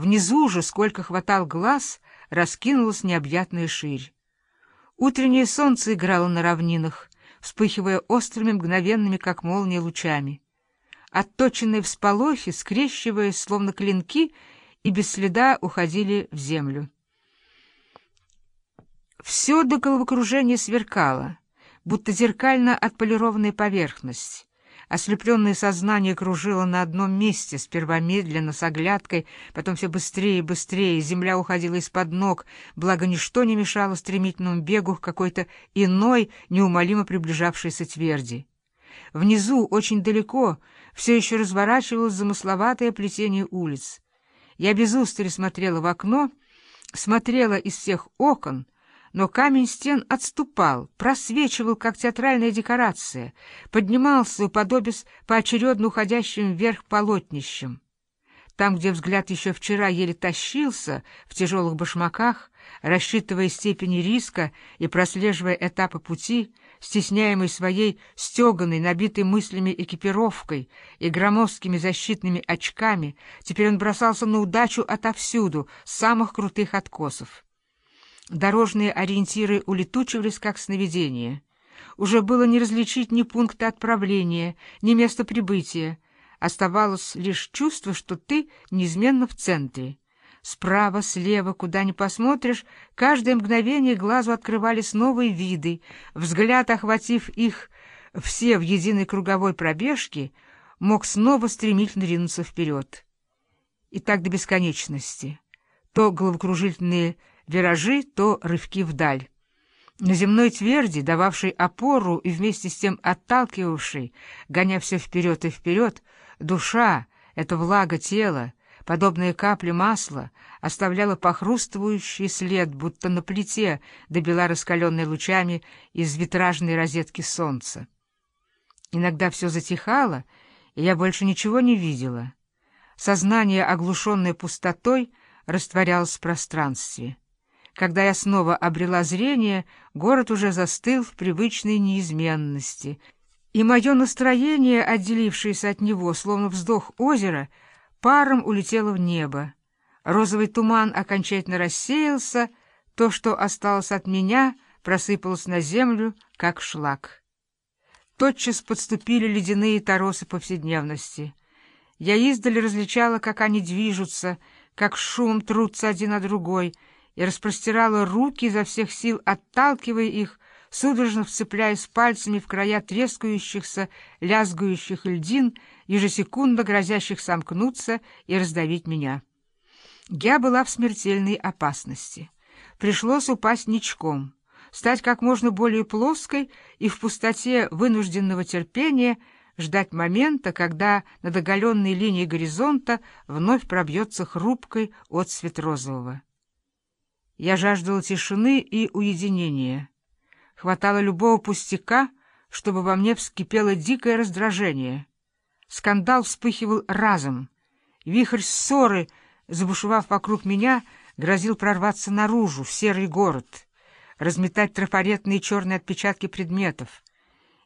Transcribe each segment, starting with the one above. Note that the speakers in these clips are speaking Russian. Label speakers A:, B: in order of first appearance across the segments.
A: Внизу же, сколько хватал глаз, раскинулась необъятная ширь. Утреннее солнце играло на равнинах, вспыхивая острыми, мгновенными, как молнии, лучами. Отточенные всполохи, скрещиваясь, словно клинки, и без следа уходили в землю. Все до головокружения сверкало, будто зеркально отполированная поверхность. Ослепленное сознание кружило на одном месте, сперва медленно, с оглядкой, потом все быстрее и быстрее, земля уходила из-под ног, благо ничто не мешало стремительному бегу к какой-то иной, неумолимо приближавшейся тверди. Внизу, очень далеко, все еще разворачивалось замысловатое плетение улиц. Я без устали смотрела в окно, смотрела из всех окон, но камень стен отступал, просвечивал, как театральная декорация, поднимался, уподобясь поочередно уходящим вверх полотнищем. Там, где взгляд еще вчера еле тащился в тяжелых башмаках, рассчитывая степени риска и прослеживая этапы пути, стесняемый своей стеганой, набитой мыслями экипировкой и громоздкими защитными очками, теперь он бросался на удачу отовсюду, с самых крутых откосов. Дорожные ориентиры улетучивались, как сновидение. Уже было не различить ни пункта отправления, ни места прибытия. Оставалось лишь чувство, что ты неизменно в центре. Справа, слева, куда ни посмотришь, каждое мгновение глазу открывались новые виды. Взгляд, охватив их все в единой круговой пробежке, мог снова стремительно ринуться вперед. И так до бесконечности. То головокружительные виражи, то рывки вдаль. На земной тверди, дававшей опору и вместе с тем отталкивавшей, гоня все вперед и вперед, душа, эта влага тела, подобные капли масла, оставляла похрустывающий след, будто на плите, добила раскаленной лучами из витражной розетки солнца. Иногда все затихало, и я больше ничего не видела. Сознание, оглушенное пустотой, растворялось в пространстве. Когда я снова обрела зрение, город уже застыл в привычной неизменности, и мое настроение, отделившееся от него, словно вздох озера, паром улетело в небо. Розовый туман окончательно рассеялся, то, что осталось от меня, просыпалось на землю, как шлак. Тотчас подступили ледяные торосы повседневности. Я издали различала, как они движутся, как шум трутся один на другой — и распростирала руки изо всех сил, отталкивая их, судорожно вцепляясь пальцами в края трескающихся, лязгающих льдин, ежесекундно грозящих сомкнуться и раздавить меня. Я была в смертельной опасности. Пришлось упасть ничком, стать как можно более плоской и в пустоте вынужденного терпения ждать момента, когда над оголенной линией горизонта вновь пробьется хрупкой отцвет розового. Я жаждала тишины и уединения. Хватало любого пустяка, чтобы во мне вскипело дикое раздражение. Скандал вспыхивал разом. Вихрь ссоры, забушевав вокруг меня, грозил прорваться наружу, в серый город, разметать трафаретные черные отпечатки предметов.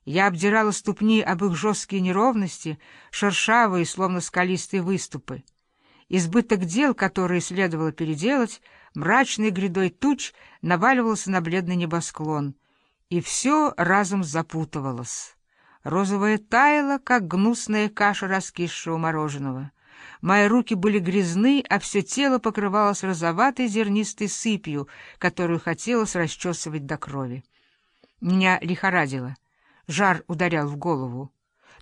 A: Я обдирала ступни об их жесткие неровности, шершавые, словно скалистые выступы. Избыток дел, которые следовало переделать, мрачной грядой туч наваливался на бледный небосклон, и все разом запутывалось. Розовое таяло, как гнусная каша раскисшего мороженого. Мои руки были грязны, а все тело покрывалось розоватой зернистой сыпью, которую хотелось расчесывать до крови. Меня лихорадило. Жар ударял в голову.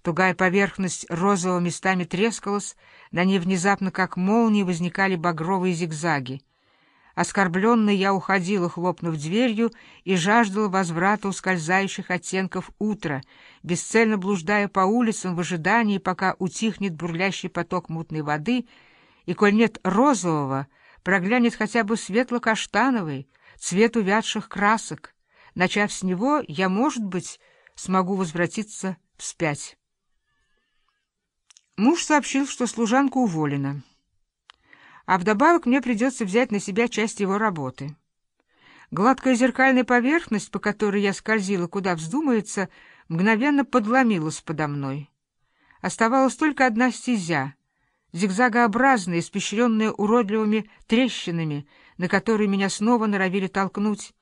A: Тугая поверхность розового местами трескалась, на ней внезапно, как молнии, возникали багровые зигзаги. Оскорбленный я уходила, хлопнув дверью, и жаждала возврата ускользающих оттенков утра, бесцельно блуждая по улицам в ожидании, пока утихнет бурлящий поток мутной воды, и, коль нет розового, проглянет хотя бы светло-каштановый, цвет увядших красок. Начав с него, я, может быть, смогу возвратиться вспять. Муж сообщил, что служанка уволена. А вдобавок мне придется взять на себя часть его работы. Гладкая зеркальная поверхность, по которой я скользила, куда вздумается, мгновенно подломилась подо мной. Оставалась только одна стезя, зигзагообразная, испещренная уродливыми трещинами, на которые меня снова норовили толкнуть.